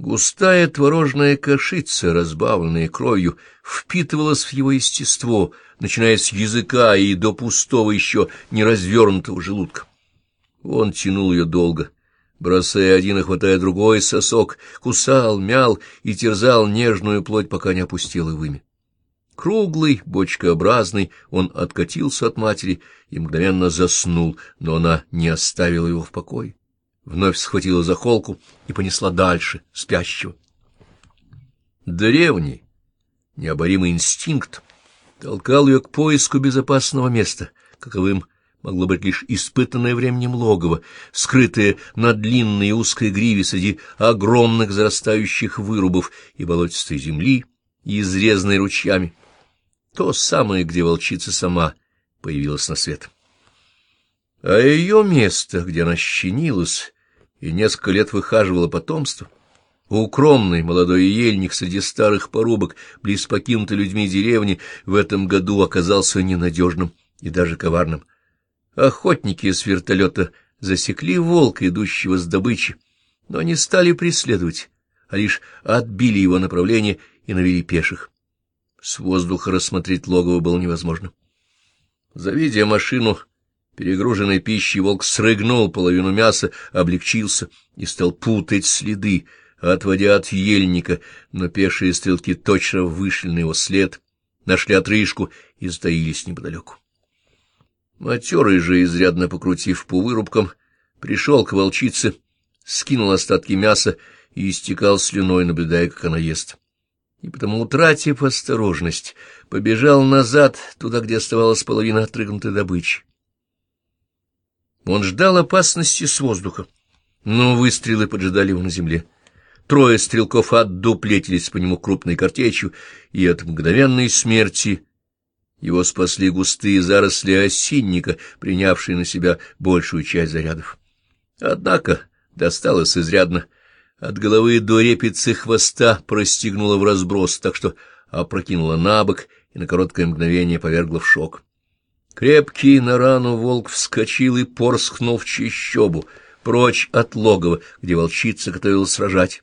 Густая творожная кашица, разбавленная кровью, впитывалась в его естество, начиная с языка и до пустого еще неразвернутого желудка. Он тянул ее долго, бросая один и хватая другой сосок, кусал, мял и терзал нежную плоть, пока не опустил и вымя. Круглый, бочкообразный, он откатился от матери и мгновенно заснул, но она не оставила его в покое вновь схватила за холку и понесла дальше спящего. Древний, необоримый инстинкт толкал ее к поиску безопасного места, каковым могло быть лишь испытанное временем логово, скрытое на длинной и узкой гриве среди огромных зарастающих вырубов и болотистой земли, и изрезанной ручьями. То самое, где волчица сама появилась на свет. А ее место, где она щенилась и несколько лет выхаживала потомство, укромный молодой ельник среди старых порубок, близ покинутой людьми деревни, в этом году оказался ненадежным и даже коварным. Охотники с вертолета засекли волка, идущего с добычи, но не стали преследовать, а лишь отбили его направление и навели пеших. С воздуха рассмотреть логово было невозможно. Завидя машину, Перегруженной пищей волк срыгнул половину мяса, облегчился и стал путать следы, отводя от ельника, но пешие стрелки точно вышли на его след, нашли отрыжку и затаились неподалеку. Матерый же, изрядно покрутив по вырубкам, пришел к волчице, скинул остатки мяса и истекал слюной, наблюдая, как она ест. И потому, утратив осторожность, побежал назад, туда, где оставалась половина отрыгнутой добычи. Он ждал опасности с воздуха, но выстрелы поджидали его на земле. Трое стрелков отдуплетились по нему крупной картечью, и от мгновенной смерти его спасли густые заросли осинника, принявшие на себя большую часть зарядов. Однако досталось изрядно. От головы до репицы хвоста простегнула в разброс, так что опрокинула на бок и на короткое мгновение повергла в шок. Крепкий на рану волк вскочил и порскнул в чищобу, прочь от логова, где волчица готовилась сражать.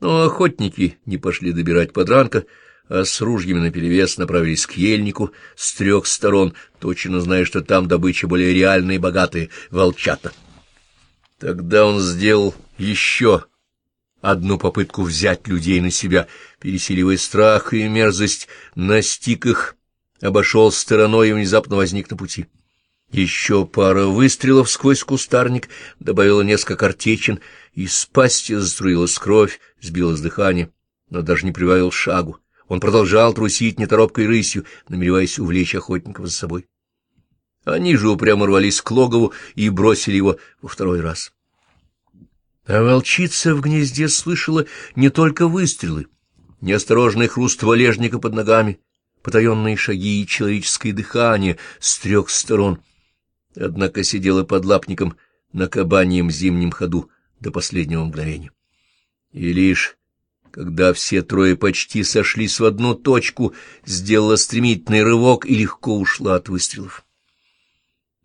Но охотники не пошли добирать подранка, а с ружьями наперевес направились к ельнику с трех сторон, точно зная, что там добыча более реальная и богатая — волчата. Тогда он сделал еще одну попытку взять людей на себя, пересиливая страх и мерзость, настиг их обошел стороной и внезапно возник на пути. Еще пара выстрелов сквозь кустарник добавила несколько картечин, и с пасти заструилась кровь, сбилось дыхание, но даже не прибавил шагу. Он продолжал трусить неторопкой рысью, намереваясь увлечь охотников за собой. Они же упрямо рвались к логову и бросили его во второй раз. А волчица в гнезде слышала не только выстрелы, неосторожный хруст валежника под ногами, потаенные шаги и человеческое дыхание с трех сторон, однако сидела под лапником на кабаньем зимнем ходу до последнего мгновения. И лишь когда все трое почти сошлись в одну точку, сделала стремительный рывок и легко ушла от выстрелов.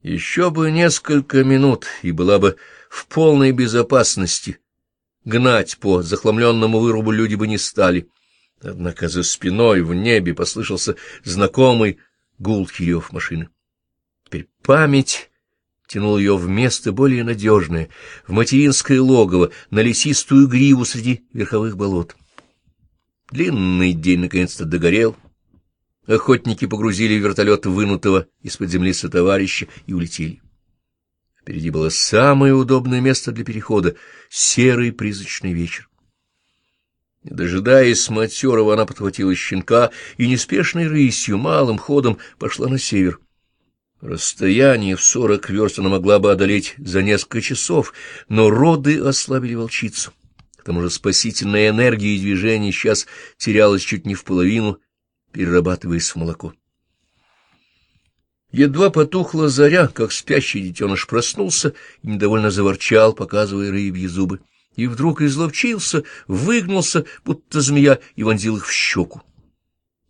Еще бы несколько минут, и была бы в полной безопасности. Гнать по захламленному вырубу люди бы не стали. Однако за спиной в небе послышался знакомый гулкий рев машины. Теперь память тянул ее в место более надежное, в материнское логово, на лесистую гриву среди верховых болот. Длинный день наконец-то догорел. Охотники погрузили вертолет вынутого из-под земли сотоварища и улетели. Впереди было самое удобное место для перехода — серый призрачный вечер. Не дожидаясь матерого, она подхватила щенка и неспешной рысью, малым ходом пошла на север. Расстояние в сорок верст она могла бы одолеть за несколько часов, но роды ослабили волчицу. К тому же спасительная энергия и движение сейчас терялась чуть не в половину, перерабатываясь в молоко. Едва потухла заря, как спящий детеныш проснулся и недовольно заворчал, показывая рыбьи зубы и вдруг изловчился, выгнулся, будто змея, и вонзил их в щеку.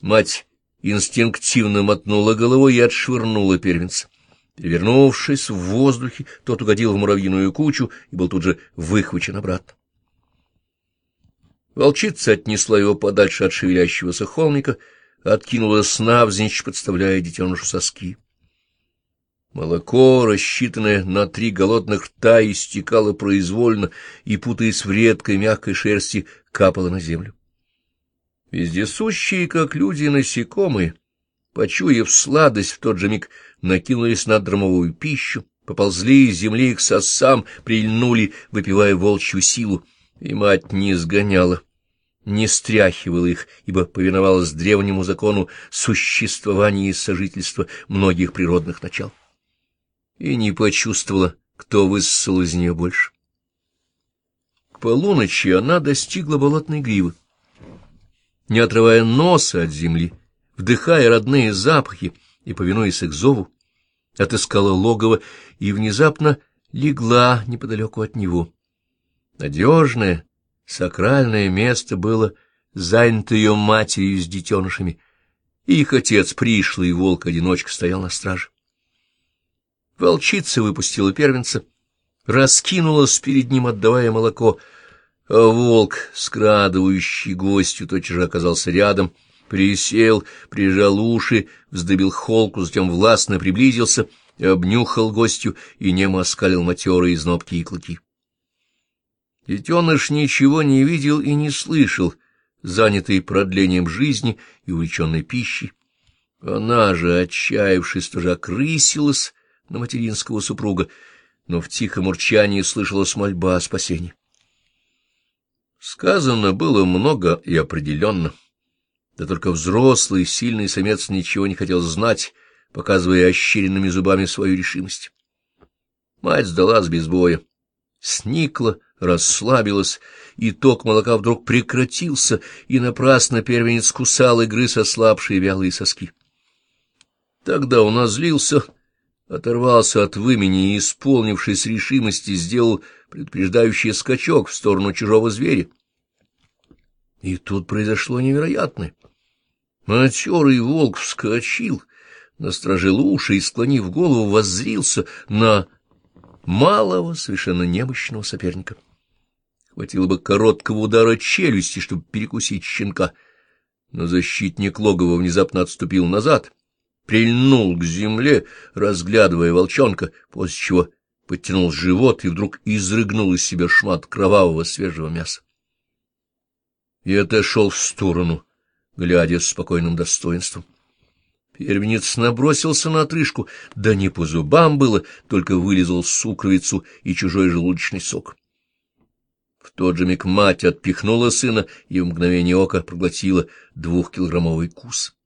Мать инстинктивно мотнула головой и отшвырнула первенца. Перевернувшись в воздухе, тот угодил в муравьиную кучу и был тут же выхвачен обратно. Волчица отнесла его подальше от шевелящегося холмика, откинула навзничь, подставляя детенышу соски. Молоко, рассчитанное на три голодных рта, истекало произвольно и, путаясь в редкой мягкой шерсти, капало на землю. Вездесущие, как люди, насекомые, почуяв сладость, в тот же миг накинулись на дромовую пищу, поползли из земли к сосам, прильнули, выпивая волчью силу, и мать не сгоняла, не стряхивала их, ибо повиновалась древнему закону существования и сожительства многих природных начал. И не почувствовала, кто высосал из нее больше. К полуночи она достигла болотной гривы. Не отрывая носа от земли, вдыхая родные запахи и повинуясь их зову, отыскала логово и внезапно легла неподалеку от него. Надежное, сакральное место было занято ее матерью с детенышами, и их отец, пришлый волк-одиночка, стоял на страже. Волчица выпустила первенца, раскинулась перед ним, отдавая молоко, а волк, скрадывающий гостю, тотчас же оказался рядом, присел, прижал уши, вздыбил холку, затем властно приблизился, обнюхал гостю и немо оскалил матерые изнобки и клыки. Детеныш ничего не видел и не слышал, занятый продлением жизни и увлеченной пищей. Она же, отчаявшись, тоже окрысилась на материнского супруга, но в тихом урчании слышалась мольба о спасении. Сказано было много и определенно. Да только взрослый, сильный самец ничего не хотел знать, показывая ощеренными зубами свою решимость. Мать сдалась без боя, сникла, расслабилась, и ток молока вдруг прекратился, и напрасно первенец кусал и грыз ослабшие вялые соски. Тогда он озлился, оторвался от вымени и, исполнившись решимости, сделал предупреждающий скачок в сторону чужого зверя. И тут произошло невероятное. Матерый волк вскочил, насторожил уши и, склонив голову, воззрился на малого, совершенно немощного соперника. Хватило бы короткого удара челюсти, чтобы перекусить щенка, но защитник логова внезапно отступил назад, прильнул к земле, разглядывая волчонка, после чего подтянул живот и вдруг изрыгнул из себя шмат кровавого свежего мяса. И отошел в сторону, глядя с спокойным достоинством. Первенец набросился на отрыжку, да не по зубам было, только вылезал сукровицу и чужой желудочный сок. В тот же миг мать отпихнула сына и в мгновение ока проглотила двухкилограммовый кус.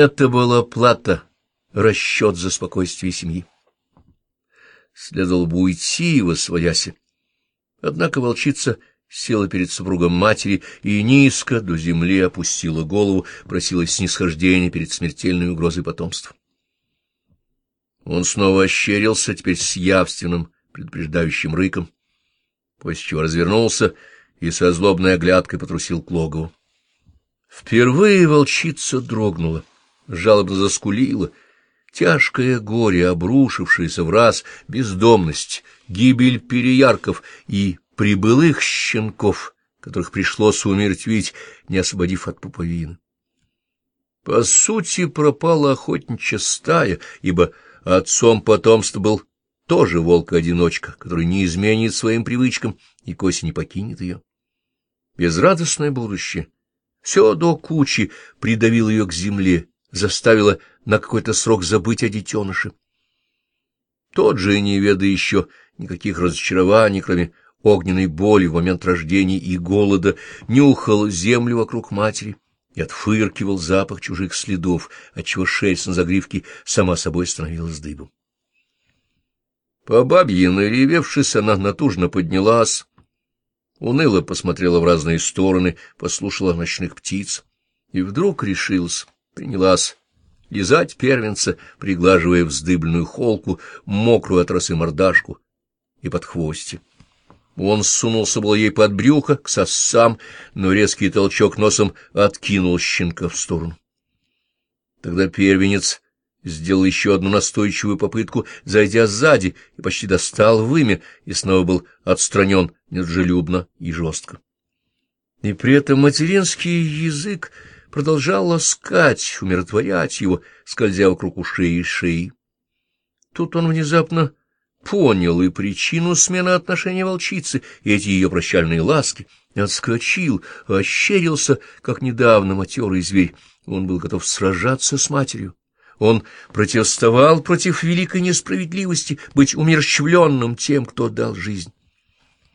Это была плата, расчет за спокойствие семьи. Следовало бы уйти, восвояси. Однако волчица села перед супругом матери и низко до земли опустила голову, просила снисхождения перед смертельной угрозой потомства. Он снова ощерился, теперь с явственным предупреждающим рыком, после чего развернулся и со злобной оглядкой потрусил к логову. Впервые волчица дрогнула, жалобно заскулила, тяжкое горе, обрушившееся в раз, бездомность, гибель переярков и прибылых щенков, которых пришлось умертвить, не освободив от пуповины. По сути, пропала охотничья стая, ибо отцом потомства был тоже волк-одиночка, который не изменит своим привычкам и к осени покинет ее. Безрадостное будущее. Все до кучи придавило ее к земле, заставило на какой-то срок забыть о детеныше. Тот же, не веда еще никаких разочарований, кроме огненной боли в момент рождения и голода, нюхал землю вокруг матери и отфыркивал запах чужих следов, отчего шерсть на загривке сама собой становилась дыбом. По бабье наревевшись, она натужно поднялась, уныло посмотрела в разные стороны, послушала ночных птиц и вдруг решилась, принялась лизать первенца, приглаживая вздыбленную холку, мокрую от росы мордашку и под хвости. Он сунулся было ей под брюхо, к сосам, но резкий толчок носом откинул щенка в сторону. Тогда первенец сделал еще одну настойчивую попытку, зайдя сзади, и почти достал вымя, и снова был отстранен недружелюбно и жестко. И при этом материнский язык продолжал ласкать, умиротворять его, скользя вокруг ушей и шеи. Тут он внезапно понял и причину смены отношения волчицы, и эти ее прощальные ласки, отскочил, ощерился, как недавно матерый зверь. Он был готов сражаться с матерью. Он протестовал против великой несправедливости быть умерщвленным тем, кто дал жизнь.